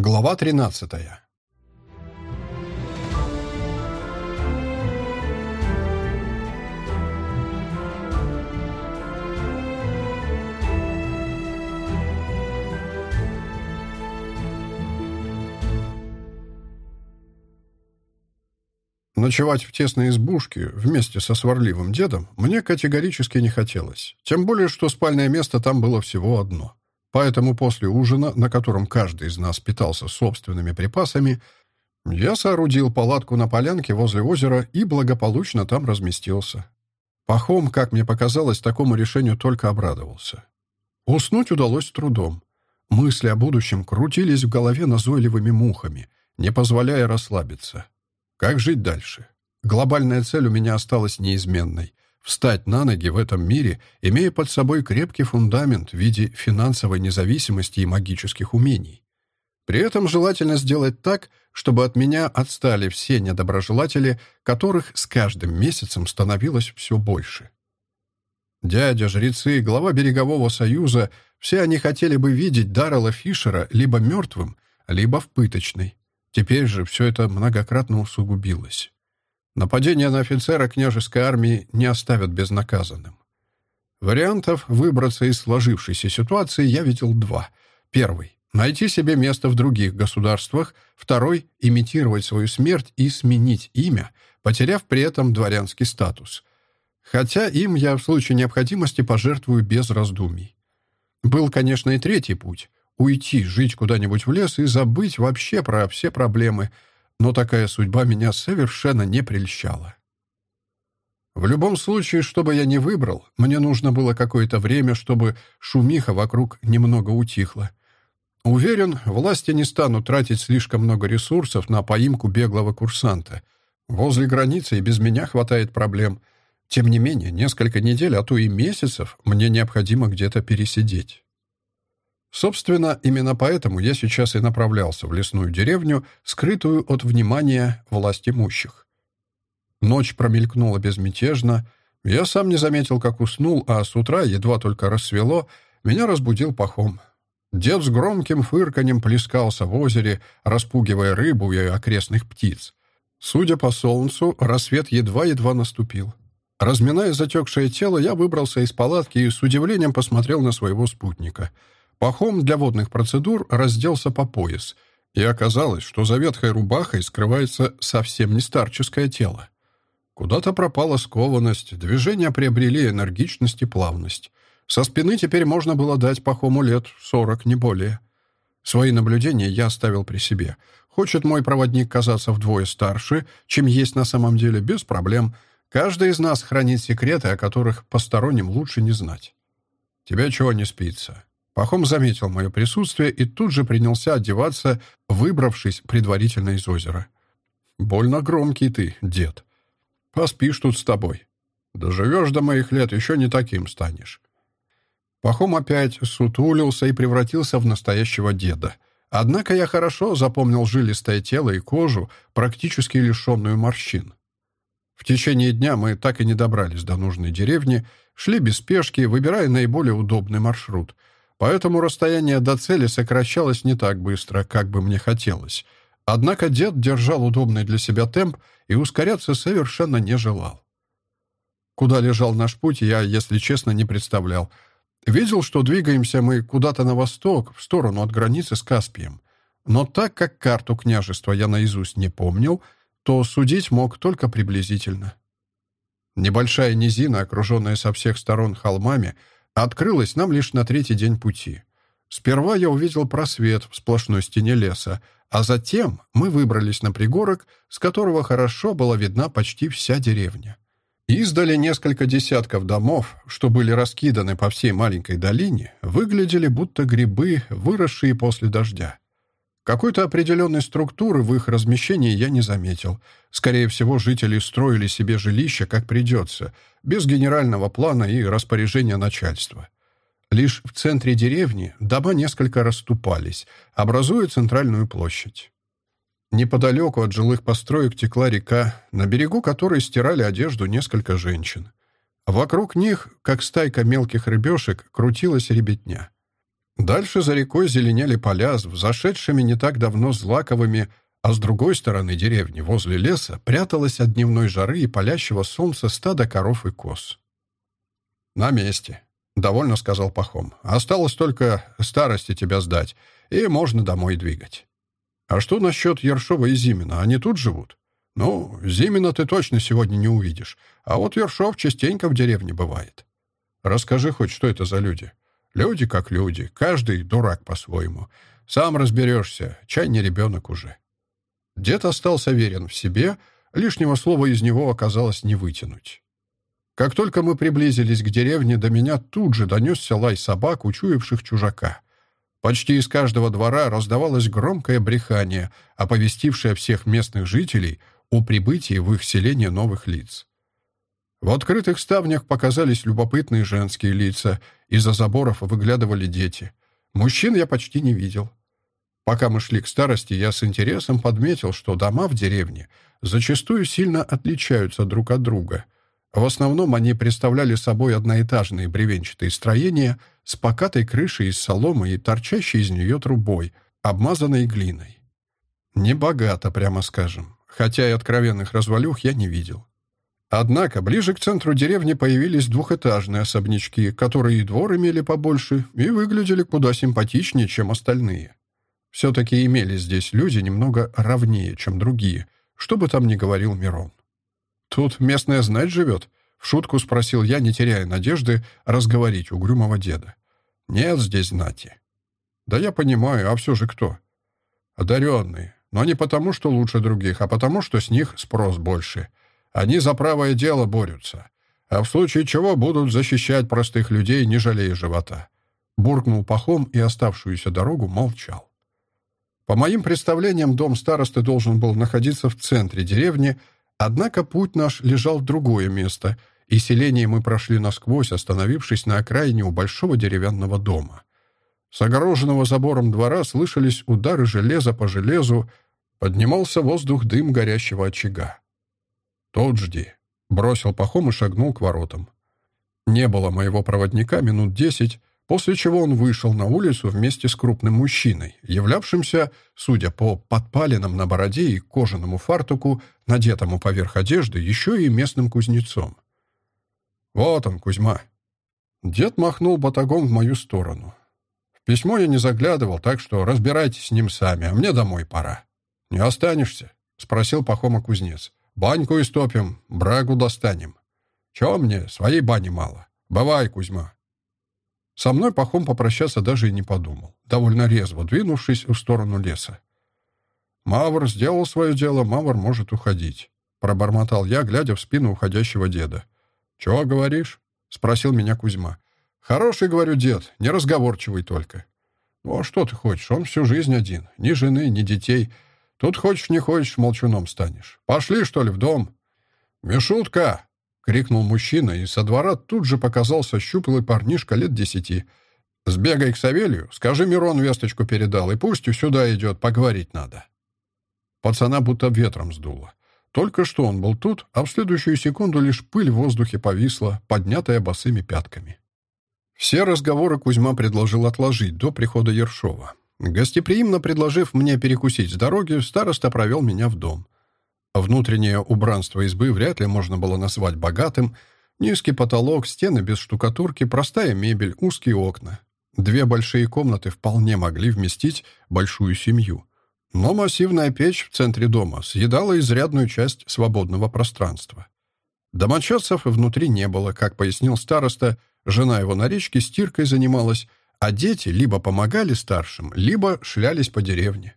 Глава 13. Ночевать в тесной избушке вместе со сварливым дедом мне категорически не хотелось. Тем более, что спальное место там было всего одно. Поэтому после ужина, на котором каждый из нас питался собственными припасами, я соорудил палатку на полянке возле озера и благополучно там разместился. Пахом, как мне показалось, такому решению только обрадовался. Уснуть удалось трудом. Мысли о будущем крутились в голове назойливыми мухами, не позволяя расслабиться. Как жить дальше? Глобальная цель у меня осталась неизменной — встать на ноги в этом мире, имея под собой крепкий фундамент в виде финансовой независимости и магических умений. При этом желательно сделать так, чтобы от меня отстали все недоброжелатели, которых с каждым месяцем становилось все больше. Дядя, жрецы, глава Берегового Союза — все они хотели бы видеть Даррела Фишера либо мертвым, либо в пыточной. Теперь же все это многократно усугубилось. Нападение на офицера княжеской армии не оставят безнаказанным. Вариантов выбраться из сложившейся ситуации я видел два. Первый — найти себе место в других государствах. Второй — имитировать свою смерть и сменить имя, потеряв при этом дворянский статус. Хотя им я в случае необходимости пожертвую без раздумий. Был, конечно, и третий путь — уйти, жить куда-нибудь в лес и забыть вообще про все проблемы — но такая судьба меня совершенно не прельщала. В любом случае, что бы я ни выбрал, мне нужно было какое-то время, чтобы шумиха вокруг немного утихла. Уверен, власти не станут тратить слишком много ресурсов на поимку беглого курсанта. Возле границы и без меня хватает проблем. Тем не менее, несколько недель, а то и месяцев мне необходимо где-то пересидеть. Собственно, именно поэтому я сейчас и направлялся в лесную деревню, скрытую от внимания власть имущих. Ночь промелькнула безмятежно. Я сам не заметил, как уснул, а с утра, едва только рассвело, меня разбудил пахом. Дед с громким фырканем плескался в озере, распугивая рыбу и окрестных птиц. Судя по солнцу, рассвет едва-едва наступил. Разминая затекшее тело, я выбрался из палатки и с удивлением посмотрел на своего спутника — Пахом для водных процедур разделся по пояс, и оказалось, что за ветхой рубахой скрывается совсем не старческое тело. Куда-то пропала скованность, движения приобрели энергичность и плавность. Со спины теперь можно было дать Пахому лет сорок, не более. Свои наблюдения я оставил при себе. Хочет мой проводник казаться вдвое старше, чем есть на самом деле, без проблем. Каждый из нас хранит секреты, о которых посторонним лучше не знать. Тебе чего не спится? Пахом заметил мое присутствие и тут же принялся одеваться, выбравшись предварительно из озера. «Больно громкий ты, дед. Поспишь тут с тобой. Доживешь до моих лет, еще не таким станешь». Пахом опять сутулился и превратился в настоящего деда. Однако я хорошо запомнил жилистое тело и кожу, практически лишенную морщин. В течение дня мы так и не добрались до нужной деревни, шли без спешки, выбирая наиболее удобный маршрут — Поэтому расстояние до цели сокращалось не так быстро, как бы мне хотелось. Однако дед держал удобный для себя темп и ускоряться совершенно не желал. Куда лежал наш путь, я, если честно, не представлял. Видел, что двигаемся мы куда-то на восток, в сторону от границы с Каспием. Но так как карту княжества я наизусть не помнил, то судить мог только приблизительно. Небольшая низина, окруженная со всех сторон холмами, открылась нам лишь на третий день пути. Сперва я увидел просвет в сплошной стене леса, а затем мы выбрались на пригорок, с которого хорошо была видна почти вся деревня. Издали несколько десятков домов, что были раскиданы по всей маленькой долине, выглядели будто грибы, выросшие после дождя. Какой-то определенной структуры в их размещении я не заметил. Скорее всего, жители строили себе жилища как придется, без генерального плана и распоряжения начальства. Лишь в центре деревни дома несколько расступались, образуя центральную площадь. Неподалеку от жилых построек текла река, на берегу которой стирали одежду несколько женщин. Вокруг них, как стайка мелких рыбешек, крутилась ребятня. Дальше за рекой зеленели поля с взошедшими не так давно злаковыми, а с другой стороны деревни, возле леса, пряталось от дневной жары и палящего солнца стадо коров и коз. «На месте», — довольно сказал Пахом. «Осталось только старости тебя сдать, и можно домой двигать». «А что насчет Ершова и Зимина? Они тут живут?» «Ну, Зимина ты точно сегодня не увидишь, а вот Ершов частенько в деревне бывает». «Расскажи хоть, что это за люди?» «Люди как люди, каждый дурак по-своему. Сам разберешься, чай не ребенок уже». Дед остался верен в себе, лишнего слова из него оказалось не вытянуть. Как только мы приблизились к деревне, до меня тут же донесся лай собак, учуявших чужака. Почти из каждого двора раздавалось громкое брехание, оповестившее всех местных жителей о прибытии в их селение новых лиц. В открытых ставнях показались любопытные женские лица, из-за заборов выглядывали дети. Мужчин я почти не видел. Пока мы шли к старости, я с интересом подметил, что дома в деревне зачастую сильно отличаются друг от друга. В основном они представляли собой одноэтажные бревенчатые строения с покатой крышей из соломы и торчащей из нее трубой, обмазанной глиной. Небогато, прямо скажем, хотя и откровенных развалюх я не видел. Однако ближе к центру деревни появились двухэтажные особнячки, которые и двор имели побольше, и выглядели куда симпатичнее, чем остальные. Все-таки имелись здесь люди немного ровнее, чем другие, что бы там ни говорил Мирон. «Тут местная знать живет?» — в шутку спросил я, не теряя надежды разговорить угрюмого деда. «Нет здесь знати». «Да я понимаю, а все же кто?» «Одаренные. Но не потому, что лучше других, а потому, что с них спрос больше. Они за правое дело борются. А в случае чего будут защищать простых людей, не жалея живота». Буркнул пахом и оставшуюся дорогу молчал. По моим представлениям, дом старосты должен был находиться в центре деревни, однако путь наш лежал в другое место, и селение мы прошли насквозь, остановившись на окраине у большого деревянного дома. С огороженного забором двора слышались удары железа по железу, поднимался воздух дым горящего очага. «Тот жди», — бросил пахом и шагнул к воротам. Не было моего проводника минут десять, после чего он вышел на улицу вместе с крупным мужчиной, являвшимся, судя по подпалинам на бороде и кожаному фартуку, надетому поверх одежды, еще и местным кузнецом. «Вот он, Кузьма». Дед махнул батагом в мою сторону. В письмо я не заглядывал, так что разбирайтесь с ним сами, а мне домой пора. «Не останешься?» — спросил Пахома кузнец. «Баньку истопим, брагу достанем. Чего мне, своей бани мало. Бывай, Кузьма». Со мной Пахом попрощаться даже и не подумал, довольно резво двинувшись в сторону леса. «Мавр сделал свое дело, Мавр может уходить», — пробормотал я, глядя в спину уходящего деда. «Чего говоришь?» — спросил меня Кузьма. «Хороший, говорю, дед, неразговорчивый только». «Ну, а что ты хочешь? Он всю жизнь один. Ни жены, ни детей. Тут хочешь, не хочешь, молчуном станешь. Пошли, что ли, в дом?» «Мишутка!» крикнул мужчина, и со двора тут же показался щуплый парнишка лет десяти. «Сбегай к Савелью, скажи, Мирон весточку передал, и пусть сюда идет, поговорить надо». Пацана будто ветром сдуло. Только что он был тут, а в следующую секунду лишь пыль в воздухе повисла, поднятая босыми пятками. Все разговоры Кузьма предложил отложить до прихода Ершова. Гостеприимно предложив мне перекусить с дороги, староста провел меня в дом. Внутреннее убранство избы вряд ли можно было назвать богатым. Низкий потолок, стены без штукатурки, простая мебель, узкие окна. Две большие комнаты вполне могли вместить большую семью. Но массивная печь в центре дома съедала изрядную часть свободного пространства. Домочадцев внутри не было, как пояснил староста, жена его на речке стиркой занималась, а дети либо помогали старшим, либо шлялись по деревне.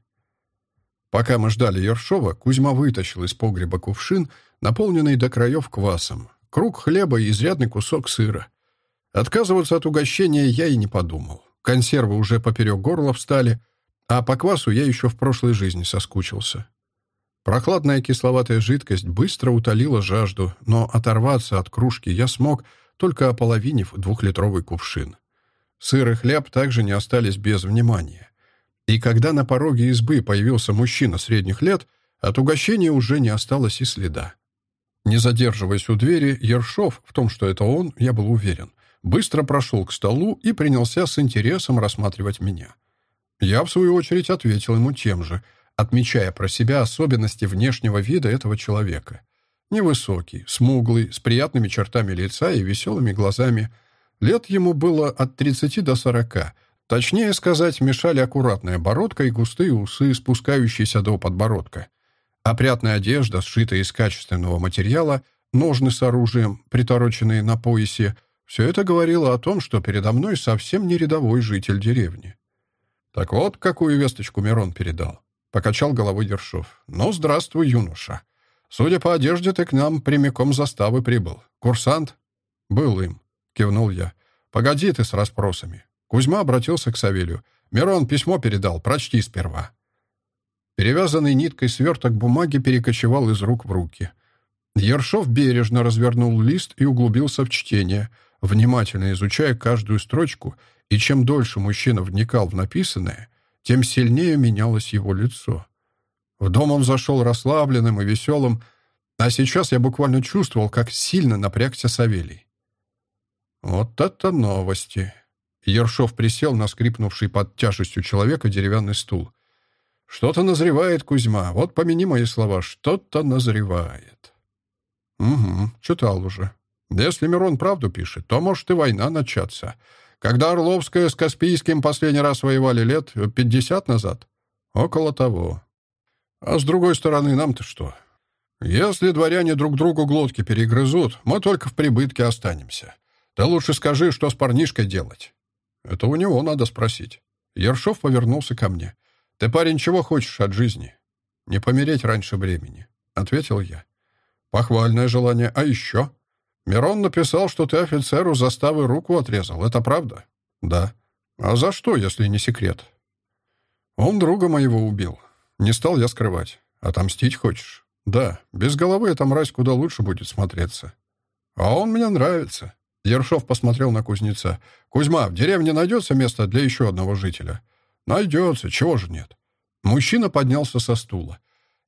Пока мы ждали Ершова, Кузьма вытащил из погреба кувшин, наполненный до краев квасом, круг хлеба и изрядный кусок сыра. Отказываться от угощения я и не подумал. Консервы уже поперек горла встали, а по квасу я еще в прошлой жизни соскучился. Прохладная кисловатая жидкость быстро утолила жажду, но оторваться от кружки я смог, только ополовинив двухлитровый кувшин. Сыр и хлеб также не остались без внимания. И когда на пороге избы появился мужчина средних лет, от угощения уже не осталось и следа. Не задерживаясь у двери, Ершов, в том, что это он, я был уверен, быстро прошел к столу и принялся с интересом рассматривать меня. Я, в свою очередь, ответил ему тем же, отмечая про себя особенности внешнего вида этого человека. Невысокий, смуглый, с приятными чертами лица и веселыми глазами. Лет ему было от 30 до 40. Точнее сказать, мешали аккуратная бородка и густые усы, спускающиеся до подбородка. Опрятная одежда, сшитая из качественного материала, ножны с оружием, притороченные на поясе — все это говорило о том, что передо мной совсем не рядовой житель деревни. «Так вот, какую весточку Мирон передал», — покачал головой Ершов. «Ну, здравствуй, юноша. Судя по одежде, ты к нам прямиком заставы прибыл. Курсант?» «Был им», — кивнул я. «Погоди ты с расспросами». Кузьма обратился к Савелью. «Мирон письмо передал, прочти сперва». Перевязанный ниткой сверток бумаги перекочевал из рук в руки. Ершов бережно развернул лист и углубился в чтение — внимательно изучая каждую строчку, и чем дольше мужчина вникал в написанное, тем сильнее менялось его лицо. В дом он зашел расслабленным и веселым, а сейчас я буквально чувствовал, как сильно напрягся Савелий. «Вот это новости!» Ершов присел на скрипнувший под тяжестью человека деревянный стул. «Что-то назревает, Кузьма. Вот помяни мои слова. Что-то назревает». «Угу, читал уже. Если Мирон правду пишет, то может и война начаться. Когда Орловская с Каспийским последний раз воевали лет пятьдесят назад? Около того. А с другой стороны, нам-то что? Если дворяне друг другу глотки перегрызут, мы только в прибытке останемся. Да лучше скажи, что с парнишкой делать. Это у него надо спросить. Ершов повернулся ко мне. «Ты, парень, чего хочешь от жизни?» «Не помереть раньше времени», — ответил я. «Похвальное желание. А еще?» Мирон написал, что ты офицеру заставы руку отрезал. Это правда? Да. А за что, если не секрет? Он друга моего убил. Не стал я скрывать. Отомстить хочешь? Да. Без головы эта мразь куда лучше будет смотреться. А он мне нравится. Ершов посмотрел на кузнеца. «Кузьма, в деревне найдется место для еще одного жителя?» «Найдется. Чего же нет?» Мужчина поднялся со стула.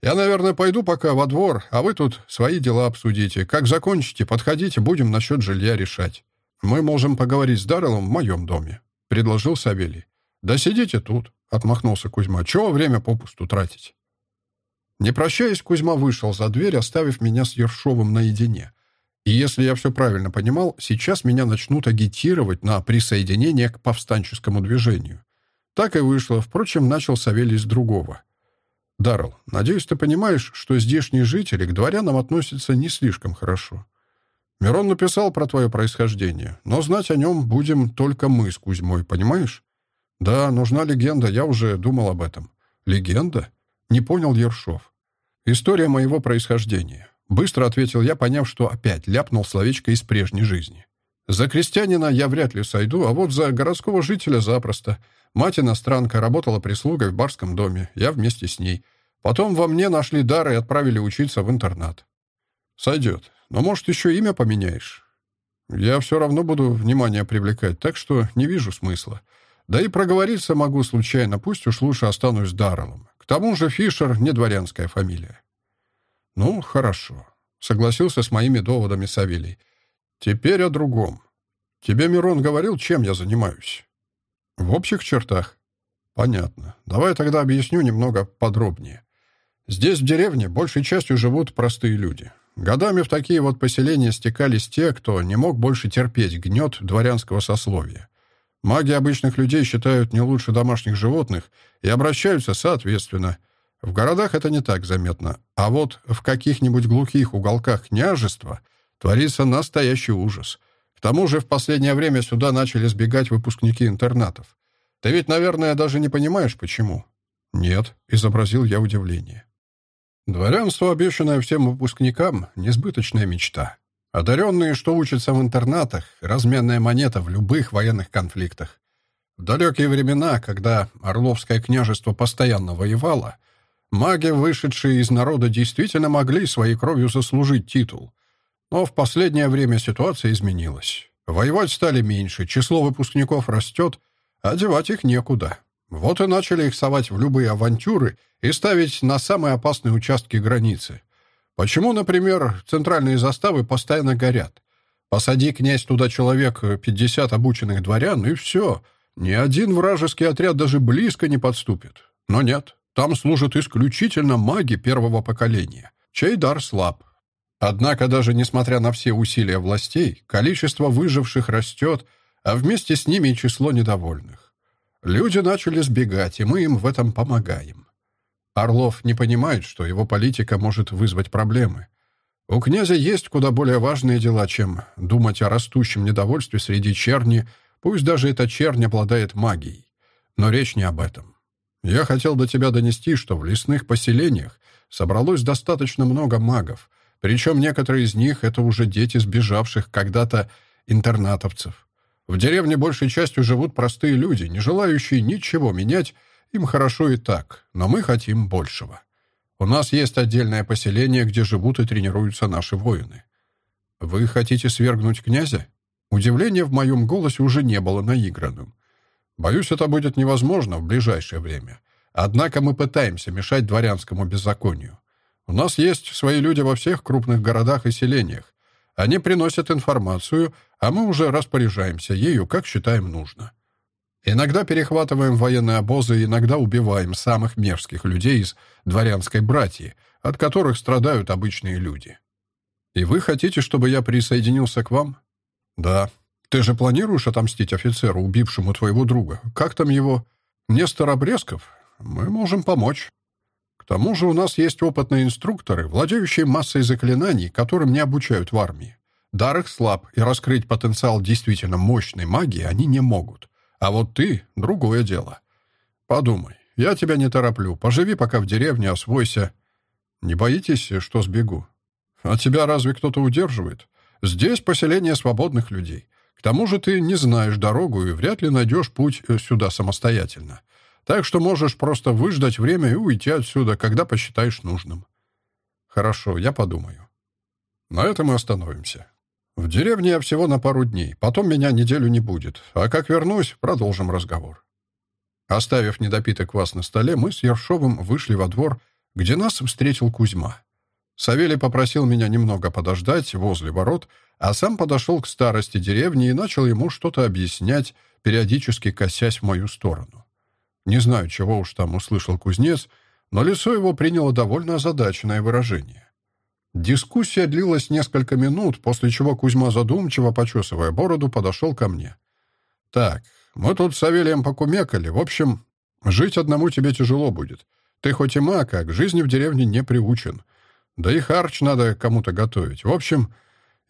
Я, наверное, пойду пока во двор, а вы тут свои дела обсудите. Как закончите, подходите, будем насчет жилья решать. Мы можем поговорить с Дарреллом в моем доме», — предложил Савелий. «Да сидите тут», — отмахнулся Кузьма. «Чего время попусту тратить?» Не прощаясь, Кузьма вышел за дверь, оставив меня с Ершовым наедине. И если я все правильно понимал, сейчас меня начнут агитировать на присоединение к повстанческому движению. Так и вышло. Впрочем, начал Савелий с другого — Даррелл, надеюсь, ты понимаешь, что здешние жители к дворянам относятся не слишком хорошо. Мирон написал про твое происхождение, но знать о нем будем только мы с Кузьмой, понимаешь? Да, нужна легенда, я уже думал об этом. Легенда? Не понял Ершов. История моего происхождения. Быстро ответил я, поняв, что опять ляпнул словечко из прежней жизни. За крестьянина я вряд ли сойду, а вот за городского жителя запросто. Мать иностранка, работала прислугой в барском доме, я вместе с ней. Потом во мне нашли дар и отправили учиться в интернат. Сойдет. Но, может, еще имя поменяешь? Я все равно буду внимание привлекать, так что не вижу смысла. Да и проговориться могу случайно, пусть уж лучше останусь Дарреллом. К тому же Фишер — не дворянская фамилия. Ну, хорошо. Согласился с моими доводами Савелий. Теперь о другом. Тебе Мирон говорил, чем я занимаюсь? В общих чертах. Понятно. Давай тогда объясню немного подробнее. Здесь, в деревне, большей частью живут простые люди. Годами в такие вот поселения стекались те, кто не мог больше терпеть гнет дворянского сословия. Маги обычных людей считают не лучше домашних животных и обращаются соответственно. В городах это не так заметно, а вот в каких-нибудь глухих уголках княжества творится настоящий ужас — тому же в последнее время сюда начали сбегать выпускники интернатов. Ты ведь, наверное, даже не понимаешь, почему?» «Нет», — изобразил я удивление. «Дворянство, обещанное всем выпускникам, — несбыточная мечта. Одаренные, что учатся в интернатах, — разменная монета в любых военных конфликтах. В далекие времена, когда Орловское княжество постоянно воевало, маги, вышедшие из народа, действительно могли своей кровью заслужить титул — но в последнее время ситуация изменилась. Воевать стали меньше, число выпускников растет, а девать их некуда. Вот и начали их совать в любые авантюры и ставить на самые опасные участки границы. Почему, например, центральные заставы постоянно горят? Посади, князь, туда человек пятьдесят обученных дворян, и все. Ни один вражеский отряд даже близко не подступит. Но нет, там служат исключительно маги первого поколения, чей дар слаб. Однако даже несмотря на все усилия властей, количество выживших растет, а вместе с ними и число недовольных. Люди начали сбегать, и мы им в этом помогаем. Орлов не понимает, что его политика может вызвать проблемы. У князя есть куда более важные дела, чем думать о растущем недовольстве среди черни, пусть даже эта чернь обладает магией. Но речь не об этом. Я хотел до тебя донести, что в лесных поселениях собралось достаточно много магов, причем некоторые из них — это уже дети сбежавших когда-то интернатовцев. В деревне большей частью живут простые люди, не желающие ничего менять, им хорошо и так, но мы хотим большего. У нас есть отдельное поселение, где живут и тренируются наши воины. Вы хотите свергнуть князя? Удивление в моем голосе уже не было наигранным. Боюсь, это будет невозможно в ближайшее время. Однако мы пытаемся мешать дворянскому беззаконию. У нас есть свои люди во всех крупных городах и селениях. Они приносят информацию, а мы уже распоряжаемся ею, как считаем нужно. Иногда перехватываем военные обозы, иногда убиваем самых мерзких людей из дворянской братьи, от которых страдают обычные люди. И вы хотите, чтобы я присоединился к вам? Да. Ты же планируешь отомстить офицеру, убившему твоего друга? Как там его? Нестор Обрезков? Мы можем помочь. К тому же у нас есть опытные инструкторы, владеющие массой заклинаний, которым не обучают в армии. Дар их слаб, и раскрыть потенциал действительно мощной магии они не могут. А вот ты — другое дело. Подумай, я тебя не тороплю. Поживи пока в деревне, освойся. Не боитесь, что сбегу? А тебя разве кто-то удерживает? Здесь поселение свободных людей. Тому же ты не знаешь дорогу и вряд ли найдешь путь э, сюда самостоятельно. Так что можешь просто выждать время и уйти отсюда, когда посчитаешь нужным. Хорошо, я подумаю. На этом мы остановимся. В деревне я всего на пару дней, потом меня неделю не будет, а как вернусь, продолжим разговор. Оставив недопитый квас на столе, мы с Ершовым вышли во двор, где нас встретил Кузьма. Савелий попросил меня немного подождать возле ворот, а сам подошел к старости деревни и начал ему что-то объяснять, периодически косясь в мою сторону. Не знаю, чего уж там услышал кузнец, но лицо его приняло довольно озадаченное выражение. Дискуссия длилась несколько минут, после чего Кузьма, задумчиво почесывая бороду, подошел ко мне. «Так, мы тут с Савелием покумекали. В общем, жить одному тебе тяжело будет. Ты хоть и маг, а к жизни в деревне не приучен. Да и харч надо кому-то готовить. В общем,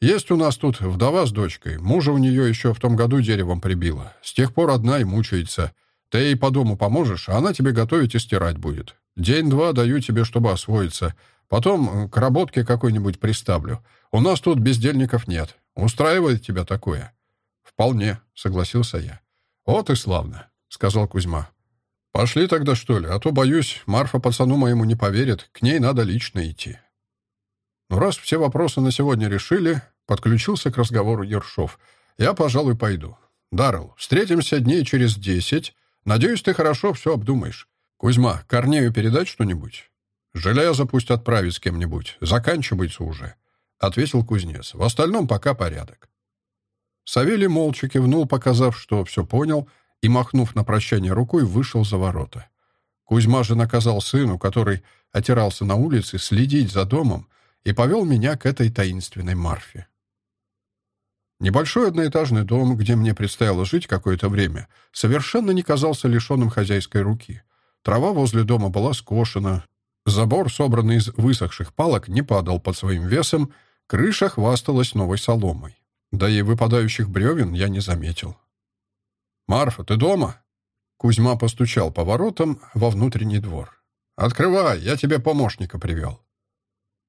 есть у нас тут вдова с дочкой. Мужа у нее еще в том году деревом прибило. С тех пор одна и мучается. Ты ей по дому поможешь, а она тебе готовить и стирать будет. День-два даю тебе, чтобы освоиться». Потом к работке какой-нибудь приставлю. У нас тут бездельников нет. Устраивает тебя такое?» «Вполне», — согласился я. «Вот и славно», — сказал Кузьма. «Пошли тогда, что ли, а то, боюсь, Марфа пацану моему не поверит, к ней надо лично идти». Ну, раз все вопросы на сегодня решили, подключился к разговору Ершов. «Я, пожалуй, пойду. Даррелл, встретимся дней через десять. Надеюсь, ты хорошо все обдумаешь. Кузьма, Корнею передать что-нибудь?» «Железо пусть отправить с кем-нибудь. Заканчивается уже», — ответил кузнец. «В остальном пока порядок». Савелий молча кивнул, показав, что все понял, и, махнув на прощание рукой, вышел за ворота. Кузьма же наказал сыну, который отирался на улице, следить за домом, и повел меня к этой таинственной Марфе. Небольшой одноэтажный дом, где мне предстояло жить какое-то время, совершенно не казался лишенным хозяйской руки. Трава возле дома была скошена, Забор, собранный из высохших палок, не падал под своим весом, крыша хвасталась новой соломой. Да и выпадающих бревен я не заметил. «Марфа, ты дома?» Кузьма постучал по воротам во внутренний двор. «Открывай, я тебе помощника привел».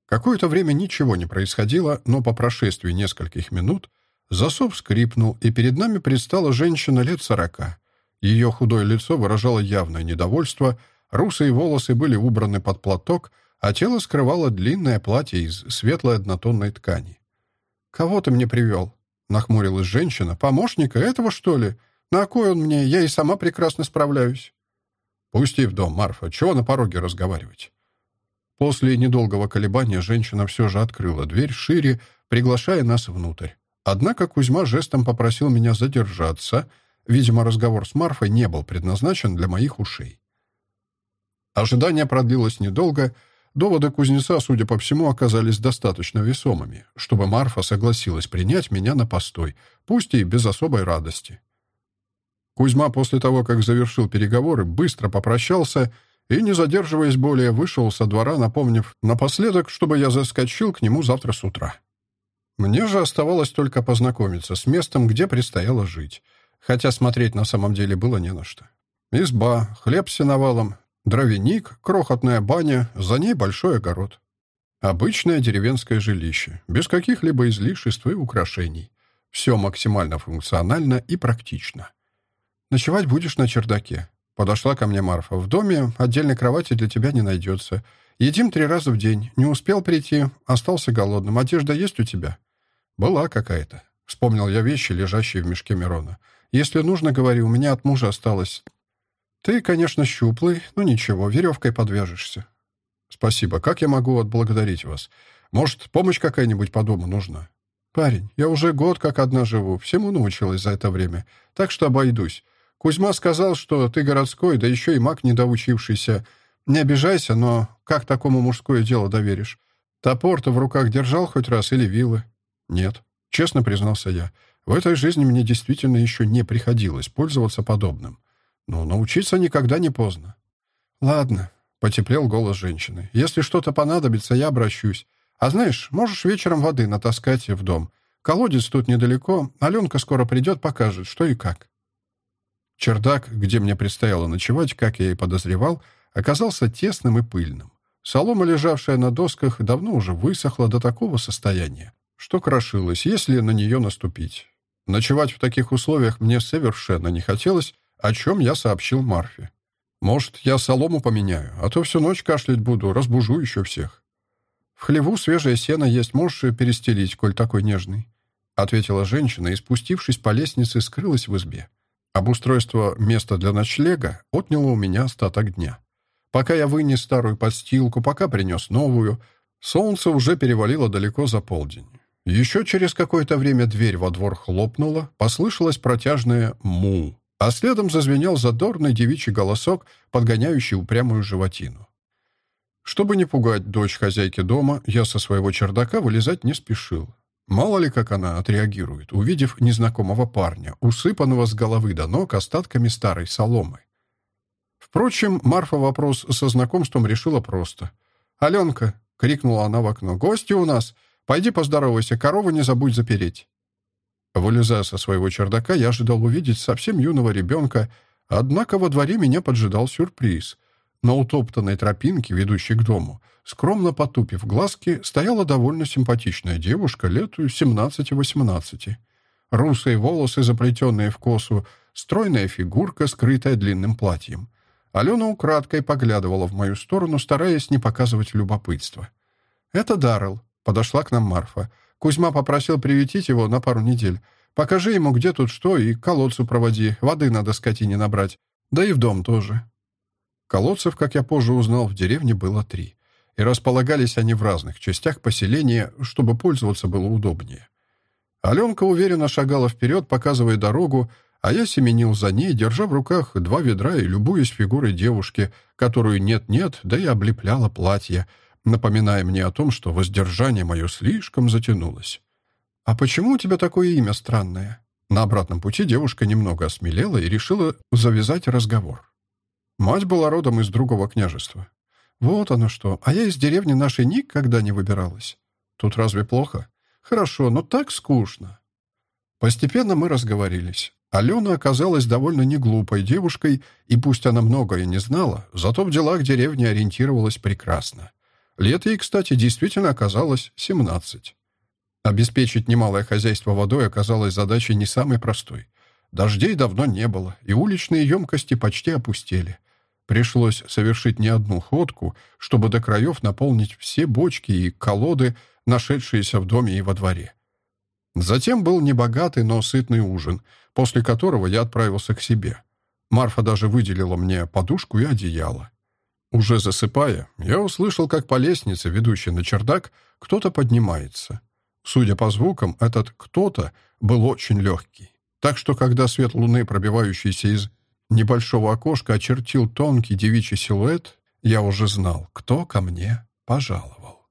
Какое-то время ничего не происходило, но по прошествии нескольких минут засов скрипнул, и перед нами предстала женщина лет сорока. Ее худое лицо выражало явное недовольство — Русые волосы были убраны под платок, а тело скрывало длинное платье из светлой однотонной ткани. «Кого ты мне привел?» — нахмурилась женщина. «Помощника этого, что ли? На кой он мне? Я и сама прекрасно справляюсь». «Пусти в дом, Марфа. Чего на пороге разговаривать?» После недолгого колебания женщина все же открыла дверь шире, приглашая нас внутрь. Однако Кузьма жестом попросил меня задержаться. Видимо, разговор с Марфой не был предназначен для моих ушей. Ожидание продлилось недолго. Доводы кузнеца, судя по всему, оказались достаточно весомыми, чтобы Марфа согласилась принять меня на постой, пусть и без особой радости. Кузьма после того, как завершил переговоры, быстро попрощался и, не задерживаясь более, вышел со двора, напомнив напоследок, чтобы я заскочил к нему завтра с утра. Мне же оставалось только познакомиться с местом, где предстояло жить, хотя смотреть на самом деле было не на что. Изба, хлеб с сеновалом, дровяник, крохотная баня, за ней большой огород. Обычное деревенское жилище, без каких-либо излишеств и украшений. Все максимально функционально и практично. «Ночевать будешь на чердаке», Подошла ко мне Марфа. «В доме отдельной кровати для тебя не найдется. Едим три раза в день. Не успел прийти, остался голодным. Одежда есть у тебя?» «Была какая-то». Вспомнил я вещи, лежащие в мешке Мирона. «Если нужно, говори, у меня от мужа осталось». «Ты, конечно, щуплый, но ничего, веревкой подвяжешься». «Спасибо. Как я могу отблагодарить вас? Может, помощь какая-нибудь по дому нужна?» «Парень, я уже год как одна живу, всему научилась за это время, так что обойдусь. Кузьма сказал, что ты городской, да еще и маг недоучившийся. Не обижайся, но как такому мужское дело доверишь? Топор-то в руках держал хоть раз или вилы? Нет. Честно признался я. В этой жизни мне действительно еще не приходилось пользоваться подобным. Но научиться никогда не поздно. Ладно, потеплел голос женщины. Если что-то понадобится, я обращусь. А знаешь, можешь вечером воды натаскать в дом. Колодец тут недалеко, Аленка скоро придет, покажет, что и как. Чердак, где мне предстояло ночевать, как я и подозревал, оказался тесным и пыльным. Солома, лежавшая на досках, давно уже высохла до такого состояния, что крошилась, если на нее наступить. Ночевать в таких условиях мне совершенно не хотелось, о чем я сообщил Марфе. «Может, я солому поменяю, а то всю ночь кашлять буду, разбужу еще всех». «В хлеву свежее сено есть, можешь перестелить, коль такой нежный», — ответила женщина и, спустившись по лестнице, скрылась в избе. Обустройство места для ночлега отняло у меня остаток дня. Пока я вынес старую подстилку, пока принес новую, солнце уже перевалило далеко за полдень. Еще через какое-то время дверь во двор хлопнула, послышалось протяжное «му», а следом зазвенел задорный девичий голосок, подгоняющий упрямую животину. Чтобы не пугать дочь хозяйки дома, я со своего чердака вылезать не спешил. Мало ли, как она отреагирует, увидев незнакомого парня, усыпанного с головы до ног остатками старой соломы. Впрочем, Марфа вопрос со знакомством решила просто. «Аленка!» — крикнула она в окно. «Гости у нас! Пойди поздоровайся, корову не забудь запереть!» Вылезая со своего чердака, я ожидал увидеть совсем юного ребенка, однако во дворе меня поджидал сюрприз. На утоптанной тропинке, ведущей к дому, скромно потупив глазки, стояла довольно симпатичная девушка лет 17-18. Русые волосы, заплетенные в косу, стройная фигурка, скрытая длинным платьем. Алена украдкой поглядывала в мою сторону, стараясь не показывать любопытства. «Это Даррелл», — подошла к нам Марфа. «Кузьма попросил приютить его на пару недель. Покажи ему, где тут что, и колодцу проводи. Воды надо скотине набрать. Да и в дом тоже». Колодцев, как я позже узнал, в деревне было три. И располагались они в разных частях поселения, чтобы пользоваться было удобнее. Аленка уверенно шагала вперед, показывая дорогу, а я семенил за ней, держа в руках два ведра и любуясь фигурой девушки, которую нет-нет, да и облепляла платье, напоминая мне о том, что воздержание мое слишком затянулось. «А почему у тебя такое имя странное?» На обратном пути девушка немного осмелела и решила завязать разговор. Мать была родом из другого княжества. Вот оно что. А я из деревни нашей никогда не выбиралась. Тут разве плохо? Хорошо, но так скучно. Постепенно мы разговорились. Алена оказалась довольно неглупой девушкой, и пусть она многое не знала, зато в делах деревни ориентировалась прекрасно. Лет ей, кстати, действительно оказалось 17. Обеспечить немалое хозяйство водой оказалось задачей не самой простой. Дождей давно не было, и уличные емкости почти опустели. Пришлось совершить не одну ходку, чтобы до краев наполнить все бочки и колоды, нашедшиеся в доме и во дворе. Затем был небогатый, но сытный ужин, после которого я отправился к себе. Марфа даже выделила мне подушку и одеяло. Уже засыпая, я услышал, как по лестнице, ведущей на чердак, кто-то поднимается. Судя по звукам, этот «кто-то» был очень легкий. Так что, когда свет луны, пробивающийся из небольшого окошка, очертил тонкий девичий силуэт, я уже знал, кто ко мне пожаловал.